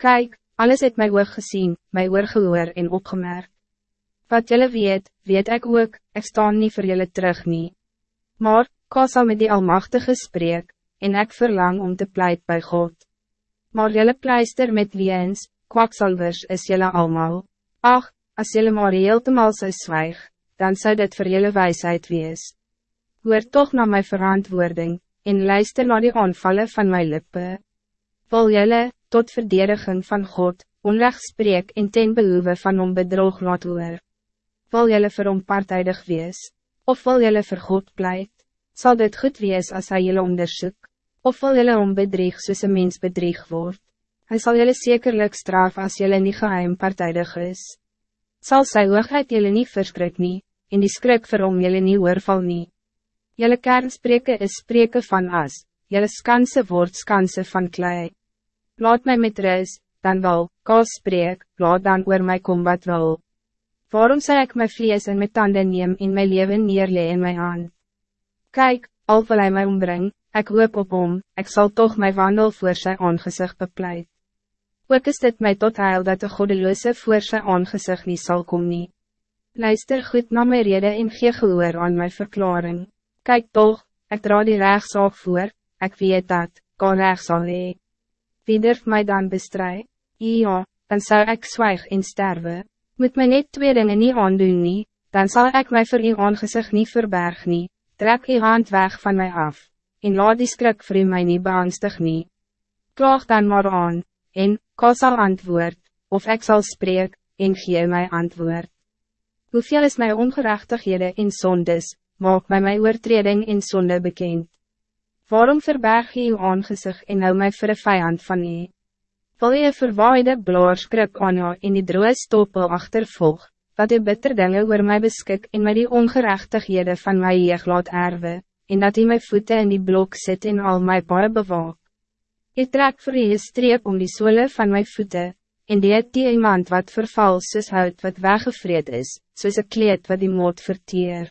Kijk, alles het my oog gezien, my oor gehoor en opgemerkt. Wat jullie weet, weet ik ook, ik sta niet voor jullie terug nie. Maar, ka sal met die Almachtige spreek, en ik verlang om te pleit bij God. Maar jullie pleister met liens, kwaksalvers is jullie allemaal. Ach, als jullie maar heeltemal zou zwijg, dan zou dit voor jullie wijsheid wees. Hoor toch naar mijn verantwoording, en luister naar die aanvallen van mijn lippen. Wil jullie, tot verdediging van God, onrecht spreek en ten behoeve van onbedroog laat hoor. Wil jullie vir hom partijdig wees, of wil jullie vir God pleit? Zal dit goed wees als hij jullie onderzoek? Of wil jullie om bedrieg soos een mens bedrieg word? Hij zal jullie zekerlijk straf als jullie niet geheim partijdig is. Zal sy hoogheid jullie niet verskrik nie, en die skrik vir hom jullie niet oorval nie. Jullie kernspreke is spreken van as, jullie skanse word skanse van klei. Laat mij met rust, dan wel, kaal spreek, laat dan oor my kom wat wil. Waarom zou ik mijn vlees en mijn tanden neem in mijn leven neerlee in mijn hand? Kijk, al wil hij mij ombrengen, ik hoop op hom, ik zal toch mijn wandel voor zijn aangezicht bepleit. Ook is dit mij tot heil dat de godeloze voor zijn aangezicht niet zal komen. Luister goed naar mijn reden en gee gehoor aan mijn verklaring. Kijk toch, ik draai die rechtszaak voor, ik weet dat, kan recht zal lee. Wie durft mij dan bestrijden? Ja, dan zou ik zwijg en sterven. Moet mij net twee dingen niet aandoen nie, dan zal ik mij voor uw aangezicht niet verbergen nie. Trek uw hand weg van mij af, en laat die skrik vir u my nie beangstig nie. Klaag dan maar aan, en, ka sal antwoord, of ik zal spreek, en gee my antwoord. Hoeveel is mijn ongerechtighede en zondes, maak mij mijn oortreding en zonde bekend. Waarom verberg je uw aangezicht en hou mij voor een vijand van u? Wil je verwaaide blaarskrik aan jou in die droe stopel achtervolg, dat je bitter dinge oor my beskik en my die ongerechtighede van my jeug laat erwe, en dat hij my voeten in die blok zit en al my baie bewaak. Je trek vir je streep om die soele van my voeten, en die het die iemand wat verval soos hout wat weggevreed is, soos een kleed wat die moot verteer.